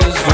is